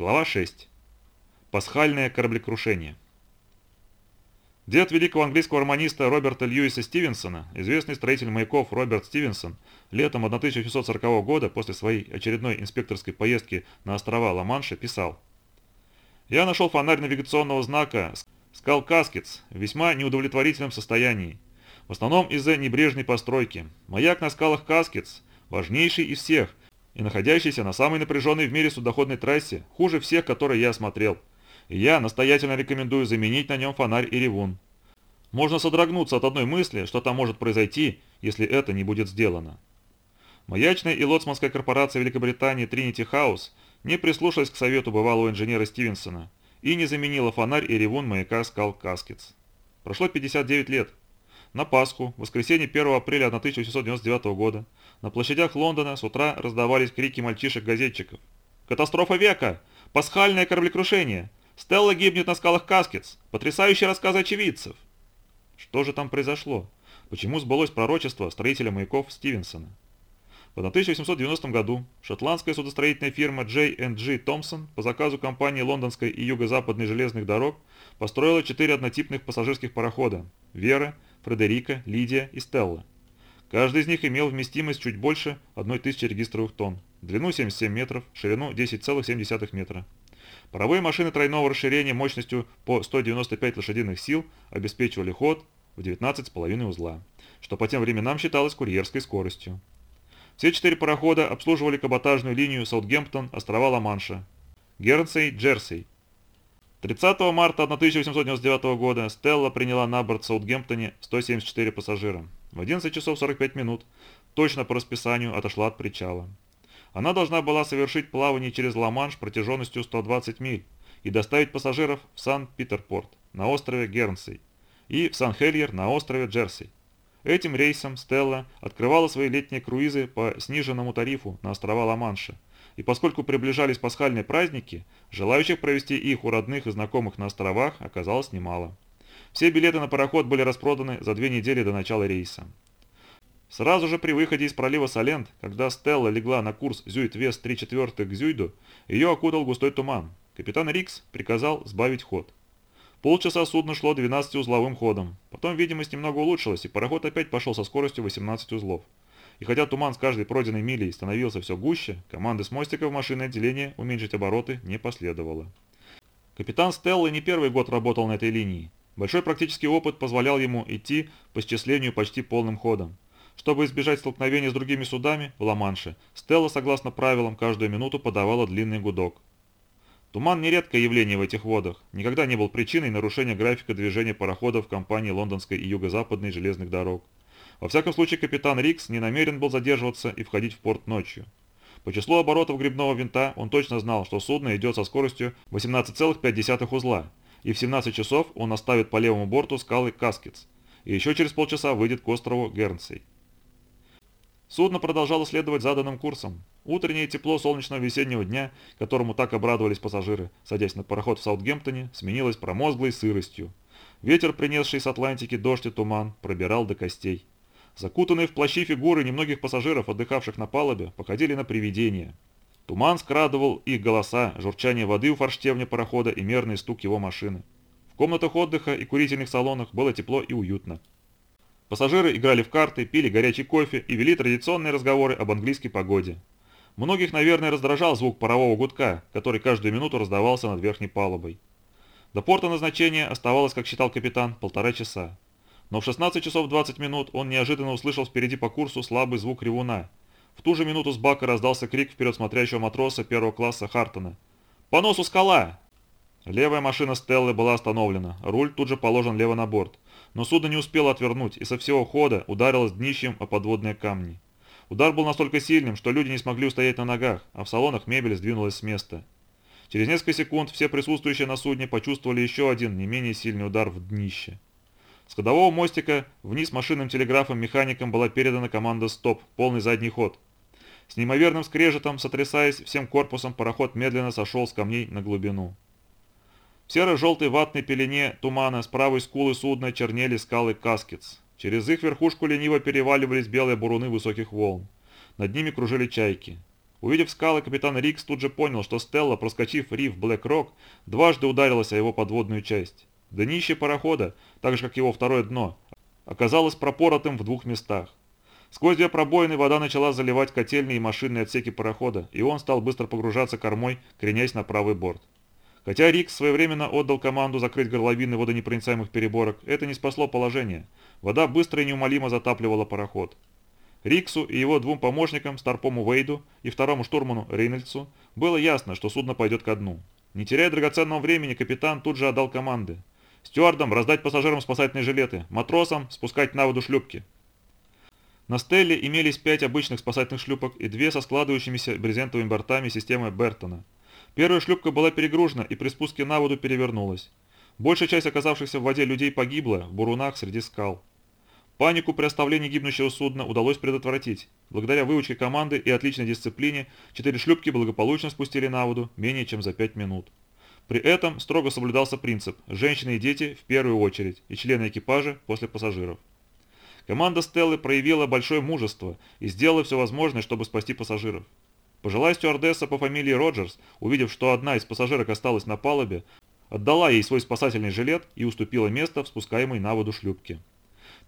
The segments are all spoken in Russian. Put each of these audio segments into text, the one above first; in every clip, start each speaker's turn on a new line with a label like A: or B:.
A: Глава 6. Пасхальное кораблекрушение. Дед великого английского романиста Роберта Льюиса Стивенсона, известный строитель маяков Роберт Стивенсон, летом 1840 года после своей очередной инспекторской поездки на острова Ла-Манша писал «Я нашел фонарь навигационного знака «Скал Каскетс» в весьма неудовлетворительном состоянии, в основном из-за небрежной постройки. Маяк на скалах Каскетс – важнейший из всех и находящийся на самой напряженной в мире судоходной трассе, хуже всех, которые я осмотрел – я настоятельно рекомендую заменить на нем фонарь и ревун. Можно содрогнуться от одной мысли, что там может произойти, если это не будет сделано. Маячная и лоцманская корпорация Великобритании Trinity House не прислушалась к совету бывалого инженера Стивенсона и не заменила фонарь и ревун маяка Скал Каскетс. Прошло 59 лет. На Пасху, воскресенье 1 апреля 1899 года, на площадях Лондона с утра раздавались крики мальчишек-газетчиков. «Катастрофа века! Пасхальное кораблекрушение! Стелла гибнет на скалах Каскетс. Потрясающий рассказ очевидцев. Что же там произошло? Почему сбылось пророчество строителя маяков Стивенсона? В 1890 году шотландская судостроительная фирма J&G Thompson по заказу компании Лондонской и Юго-Западной железных дорог построила четыре однотипных пассажирских парохода – Вера, Фредерика, Лидия и Стелла. Каждый из них имел вместимость чуть больше 1000 регистровых тонн, длину 77 метров, ширину 10,7 метра. Паровые машины тройного расширения мощностью по 195 лошадиных сил обеспечивали ход в 19,5 узла, что по тем временам считалось курьерской скоростью. Все четыре парохода обслуживали каботажную линию Саутгемптон, острова Ла-Манша, Гернсей, Джерсей. 30 марта 1899 года Стелла приняла на борт в Саутгемптоне 174 пассажира. В 11 часов 45 минут, точно по расписанию, отошла от причала. Она должна была совершить плавание через Ла-Манш протяженностью 120 миль и доставить пассажиров в Сан-Питерпорт на острове Гернсей и в Сан-Хельер на острове Джерси. Этим рейсом Стелла открывала свои летние круизы по сниженному тарифу на острова Ла-Манша, и поскольку приближались пасхальные праздники, желающих провести их у родных и знакомых на островах оказалось немало. Все билеты на пароход были распроданы за две недели до начала рейса. Сразу же при выходе из пролива Салент, когда Стелла легла на курс Зюит-Вест 3 четвертых к Зюйду, ее окутал густой туман. Капитан Рикс приказал сбавить ход. Полчаса судно шло 12-узловым ходом. Потом видимость немного улучшилась, и пароход опять пошел со скоростью 18 узлов. И хотя туман с каждой пройденной милей становился все гуще, команды с мостика в машинное отделение уменьшить обороты не последовало. Капитан Стеллы не первый год работал на этой линии. Большой практический опыт позволял ему идти по счислению почти полным ходом. Чтобы избежать столкновения с другими судами в Ла-Манше, Стелла, согласно правилам, каждую минуту подавала длинный гудок. Туман – нередкое явление в этих водах, никогда не был причиной нарушения графика движения пароходов компании Лондонской и Юго-Западной железных дорог. Во всяком случае, капитан Рикс не намерен был задерживаться и входить в порт ночью. По числу оборотов грибного винта он точно знал, что судно идет со скоростью 18,5 узла, и в 17 часов он оставит по левому борту скалы Каскетс, и еще через полчаса выйдет к острову Гернсей. Судно продолжало следовать заданным курсом. Утреннее тепло солнечного весеннего дня, которому так обрадовались пассажиры, садясь на пароход в Саутгемптоне, сменилось промозглой сыростью. Ветер, принесший с Атлантики дождь и туман, пробирал до костей. Закутанные в плащи фигуры немногих пассажиров, отдыхавших на палубе, походили на привидения. Туман скрадывал их голоса, журчание воды у форштевня парохода и мерный стук его машины. В комнатах отдыха и курительных салонах было тепло и уютно. Пассажиры играли в карты, пили горячий кофе и вели традиционные разговоры об английской погоде. Многих, наверное, раздражал звук парового гудка, который каждую минуту раздавался над верхней палубой. До порта назначения оставалось, как считал капитан, полтора часа. Но в 16 часов 20 минут он неожиданно услышал впереди по курсу слабый звук ревуна. В ту же минуту с бака раздался крик вперед смотрящего матроса первого класса Хартона. «По носу скала!» Левая машина Стеллы была остановлена, руль тут же положен лево на борт но судно не успело отвернуть и со всего хода ударилось днищем о подводные камни. Удар был настолько сильным, что люди не смогли устоять на ногах, а в салонах мебель сдвинулась с места. Через несколько секунд все присутствующие на судне почувствовали еще один не менее сильный удар в днище. С ходового мостика вниз машинным телеграфом механикам была передана команда «Стоп», полный задний ход. С неимоверным скрежетом, сотрясаясь всем корпусом, пароход медленно сошел с камней на глубину. В серо-желтой ватной пелене тумана с правой скулы судна чернели скалы Каскетс. Через их верхушку лениво переваливались белые буруны высоких волн. Над ними кружили чайки. Увидев скалы, капитан Рикс тут же понял, что Стелла, проскочив риф Блэк Рок, дважды ударилась о его подводную часть. Днище парохода, так же как его второе дно, оказалось пропоротым в двух местах. Сквозь две пробоины вода начала заливать котельные и машинные отсеки парохода, и он стал быстро погружаться кормой, кренясь на правый борт. Хотя Рикс своевременно отдал команду закрыть горловины водонепроницаемых переборок, это не спасло положение. Вода быстро и неумолимо затапливала пароход. Риксу и его двум помощникам, Старпому Вейду и второму штурману Рейнольдсу, было ясно, что судно пойдет ко дну. Не теряя драгоценного времени, капитан тут же отдал команды. Стюардам раздать пассажирам спасательные жилеты, матросам спускать на воду шлюпки. На Стелле имелись пять обычных спасательных шлюпок и две со складывающимися брезентовыми бортами системы Бертона. Первая шлюпка была перегружена и при спуске на воду перевернулась. Большая часть оказавшихся в воде людей погибла в бурунах среди скал. Панику при оставлении гибнущего судна удалось предотвратить. Благодаря выучке команды и отличной дисциплине, четыре шлюпки благополучно спустили на воду менее чем за пять минут. При этом строго соблюдался принцип «женщины и дети в первую очередь» и члены экипажа после пассажиров. Команда Стеллы проявила большое мужество и сделала все возможное, чтобы спасти пассажиров. Пожилая стюардесса по фамилии Роджерс, увидев, что одна из пассажирок осталась на палубе, отдала ей свой спасательный жилет и уступила место в спускаемой на воду шлюпке.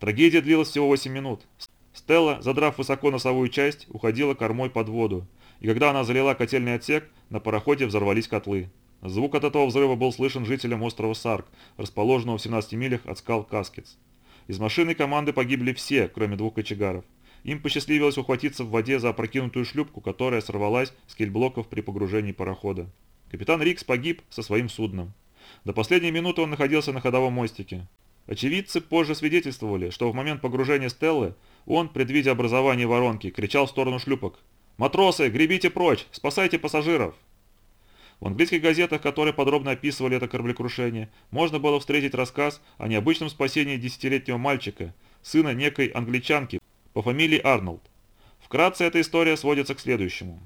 A: Трагедия длилась всего 8 минут. Стелла, задрав высоко носовую часть, уходила кормой под воду, и когда она залила котельный отсек, на пароходе взорвались котлы. Звук от этого взрыва был слышен жителям острова Сарк, расположенного в 17 милях от скал Каскетс. Из машины команды погибли все, кроме двух кочегаров. Им посчастливилось ухватиться в воде за опрокинутую шлюпку, которая сорвалась с кильблоков при погружении парохода. Капитан Рикс погиб со своим судном. До последней минуты он находился на ходовом мостике. Очевидцы позже свидетельствовали, что в момент погружения Стеллы он, предвидя образование воронки, кричал в сторону шлюпок «Матросы, гребите прочь! Спасайте пассажиров!» В английских газетах, которые подробно описывали это кораблекрушение, можно было встретить рассказ о необычном спасении десятилетнего мальчика, сына некой англичанки по фамилии Арнольд. Вкратце эта история сводится к следующему.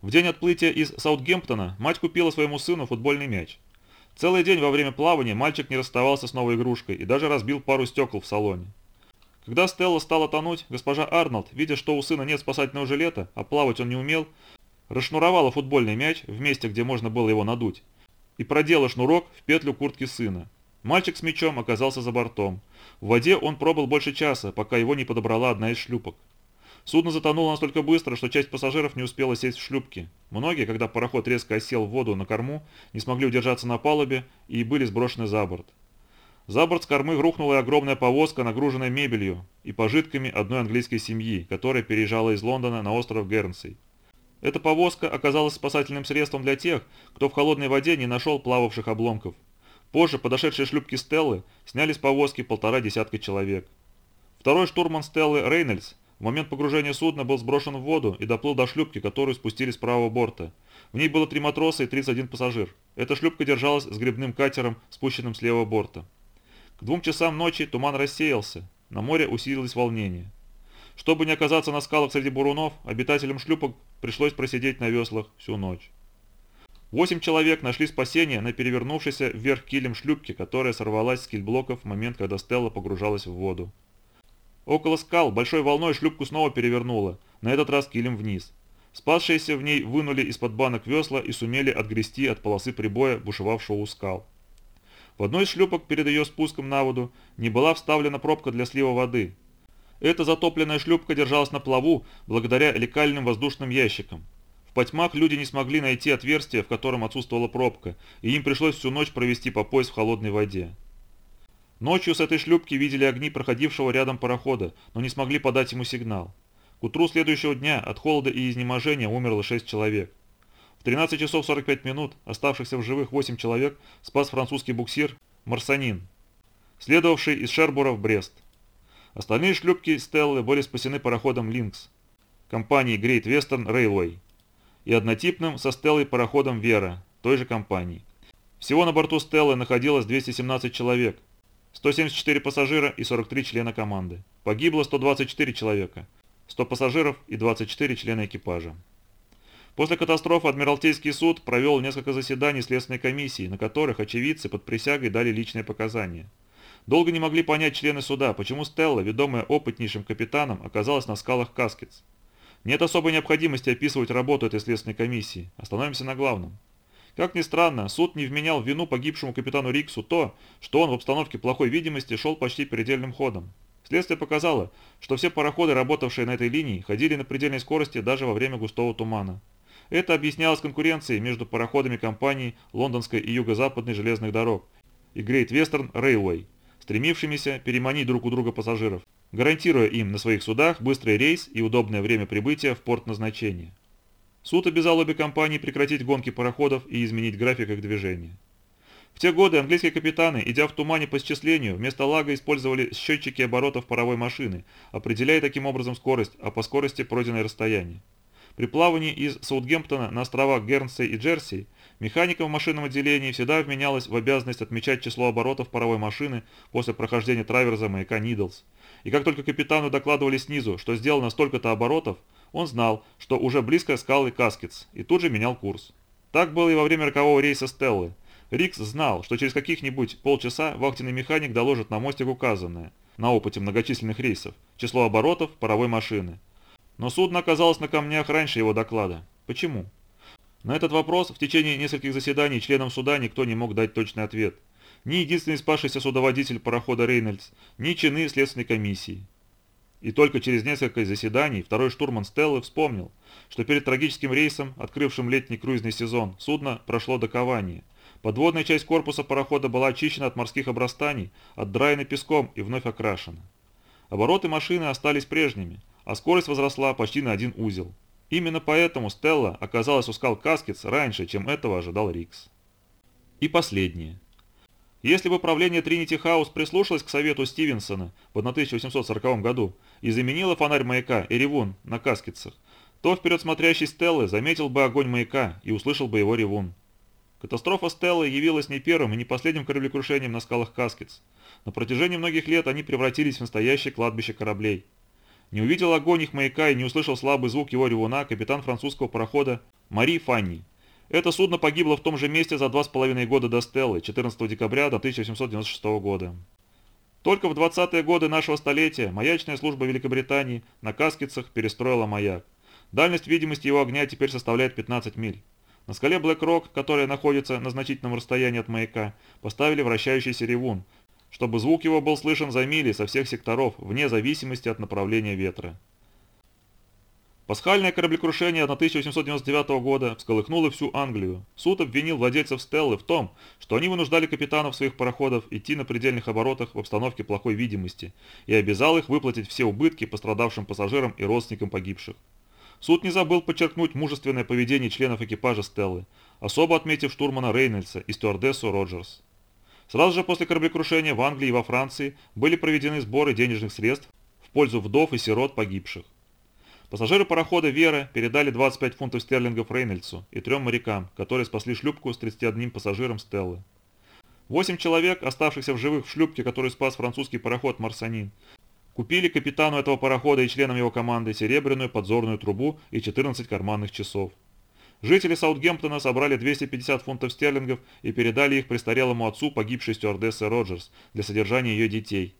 A: В день отплытия из Саутгемптона мать купила своему сыну футбольный мяч. Целый день во время плавания мальчик не расставался с новой игрушкой и даже разбил пару стекол в салоне. Когда Стелла стала тонуть, госпожа Арнольд, видя, что у сына нет спасательного жилета, а плавать он не умел, расшнуровала футбольный мяч в месте, где можно было его надуть, и продела шнурок в петлю куртки сына. Мальчик с мячом оказался за бортом. В воде он пробыл больше часа, пока его не подобрала одна из шлюпок. Судно затонуло настолько быстро, что часть пассажиров не успела сесть в шлюпки. Многие, когда пароход резко осел в воду на корму, не смогли удержаться на палубе и были сброшены за борт. За борт с кормы рухнула огромная повозка, нагруженная мебелью и пожитками одной английской семьи, которая переезжала из Лондона на остров Гернсей. Эта повозка оказалась спасательным средством для тех, кто в холодной воде не нашел плававших обломков. Позже подошедшие шлюпки Стеллы сняли с повозки полтора десятка человек. Второй штурман Стеллы Рейнольдс в момент погружения судна был сброшен в воду и доплыл до шлюпки, которую спустили с правого борта. В ней было три матроса и 31 пассажир. Эта шлюпка держалась с грибным катером, спущенным с левого борта. К двум часам ночи туман рассеялся. На море усилилось волнение. Чтобы не оказаться на скалах среди бурунов, обитателям шлюпок пришлось просидеть на веслах всю ночь. Восемь человек нашли спасение на перевернувшейся вверх килем шлюпке, которая сорвалась с кильблоков в момент, когда Стелла погружалась в воду. Около скал большой волной шлюпку снова перевернуло, на этот раз килем вниз. Спасшиеся в ней вынули из-под банок весла и сумели отгрести от полосы прибоя, бушевавшего у скал. В одной из шлюпок перед ее спуском на воду не была вставлена пробка для слива воды. Эта затопленная шлюпка держалась на плаву благодаря лекальным воздушным ящикам. В потьмах люди не смогли найти отверстие, в котором отсутствовала пробка, и им пришлось всю ночь провести по пояс в холодной воде. Ночью с этой шлюпки видели огни проходившего рядом парохода, но не смогли подать ему сигнал. К утру следующего дня от холода и изнеможения умерло 6 человек. В 13 часов 45 минут оставшихся в живых 8 человек спас французский буксир «Марсанин», следовавший из Шербура в Брест. Остальные шлюпки Стеллы были спасены пароходом «Линкс» компании Great Western Railway и однотипным со Стеллой пароходом «Вера» той же компании. Всего на борту Стеллы находилось 217 человек – 174 пассажира и 43 члена команды. Погибло 124 человека, 100 пассажиров и 24 члена экипажа. После катастрофы Адмиралтейский суд провел несколько заседаний Следственной комиссии, на которых очевидцы под присягой дали личные показания. Долго не могли понять члены суда, почему Стелла, ведомая опытнейшим капитаном, оказалась на скалах Каскетс. Нет особой необходимости описывать работу этой следственной комиссии. Остановимся на главном. Как ни странно, суд не вменял в вину погибшему капитану Риксу то, что он в обстановке плохой видимости шел почти предельным ходом. Следствие показало, что все пароходы, работавшие на этой линии, ходили на предельной скорости даже во время густого тумана. Это объяснялось конкуренцией между пароходами компаний Лондонской и Юго-Западной железных дорог и Great Western Railway, стремившимися переманить друг у друга пассажиров, гарантируя им на своих судах быстрый рейс и удобное время прибытия в порт назначения. Суд обязал обе компании прекратить гонки пароходов и изменить график их движения. В те годы английские капитаны, идя в тумане по счислению, вместо лага использовали счетчики оборотов паровой машины, определяя таким образом скорость, а по скорости пройденное расстояние. При плавании из Саутгемптона на острова Гернсей и Джерси механикам в машинном отделении всегда вменялось в обязанность отмечать число оборотов паровой машины после прохождения траверза маяка Нидлс. И как только капитану докладывали снизу, что сделано столько-то оборотов, он знал, что уже близко скалы Каскетс, и тут же менял курс. Так было и во время рокового рейса Стеллы. Рикс знал, что через каких-нибудь полчаса вахтенный механик доложит на мостик указанное, на опыте многочисленных рейсов, число оборотов паровой машины. Но судно оказалось на камнях раньше его доклада. Почему? На этот вопрос в течение нескольких заседаний членам суда никто не мог дать точный ответ. Ни единственный спасшийся судоводитель парохода Рейнольдс, ни чины следственной комиссии. И только через несколько заседаний второй штурман Стеллы вспомнил, что перед трагическим рейсом, открывшим летний круизный сезон, судно прошло докование. Подводная часть корпуса парохода была очищена от морских обрастаний, отдраена песком и вновь окрашена. Обороты машины остались прежними, а скорость возросла почти на один узел. Именно поэтому Стелла оказалась у скал Каскетс раньше, чем этого ожидал Рикс. И последнее. Если бы правление Тринити Хаус прислушалось к совету Стивенсона в 1840 году и заменило фонарь маяка Эревун на каскетцах, то вперед смотрящий Стеллы заметил бы огонь маяка и услышал бы его ревун. Катастрофа Стеллы явилась не первым и не последним кораблекрушением на скалах Каскетс. На протяжении многих лет они превратились в настоящее кладбище кораблей. Не увидел огонь их маяка и не услышал слабый звук его ревуна капитан французского парохода Мари Фанни, это судно погибло в том же месте за два с половиной года до Стеллы, 14 декабря до 1896 года. Только в 20-е годы нашего столетия маячная служба Великобритании на Каскицах перестроила маяк. Дальность видимости его огня теперь составляет 15 миль. На скале Блэк-Рок, которая находится на значительном расстоянии от маяка, поставили вращающийся ревун, чтобы звук его был слышен за мили со всех секторов, вне зависимости от направления ветра. Пасхальное кораблекрушение 1899 года всколыхнуло всю Англию. Суд обвинил владельцев Стеллы в том, что они вынуждали капитанов своих пароходов идти на предельных оборотах в обстановке плохой видимости и обязал их выплатить все убытки пострадавшим пассажирам и родственникам погибших. Суд не забыл подчеркнуть мужественное поведение членов экипажа Стеллы, особо отметив штурмана Рейнольдса и стюардессу Роджерс. Сразу же после кораблекрушения в Англии и во Франции были проведены сборы денежных средств в пользу вдов и сирот погибших. Пассажиры парохода «Вера» передали 25 фунтов стерлингов Рейнольдсу и трем морякам, которые спасли шлюпку с 31 пассажиром Стеллы. Восемь человек, оставшихся в живых в шлюпке, которую спас французский пароход «Марсанин», купили капитану этого парохода и членам его команды серебряную подзорную трубу и 14 карманных часов. Жители Саутгемптона собрали 250 фунтов стерлингов и передали их престарелому отцу погибшей стюардессы Роджерс для содержания ее детей.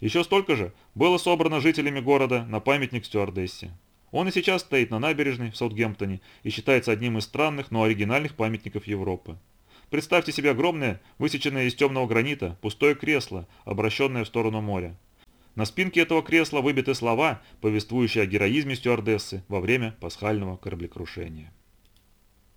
A: Еще столько же было собрано жителями города на памятник стюардессе. Он и сейчас стоит на набережной в Саутгемптоне и считается одним из странных, но оригинальных памятников Европы. Представьте себе огромное, высеченное из темного гранита, пустое кресло, обращенное в сторону моря. На спинке этого кресла выбиты слова, повествующие о героизме стюардессы во время пасхального кораблекрушения.